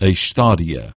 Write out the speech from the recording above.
a história.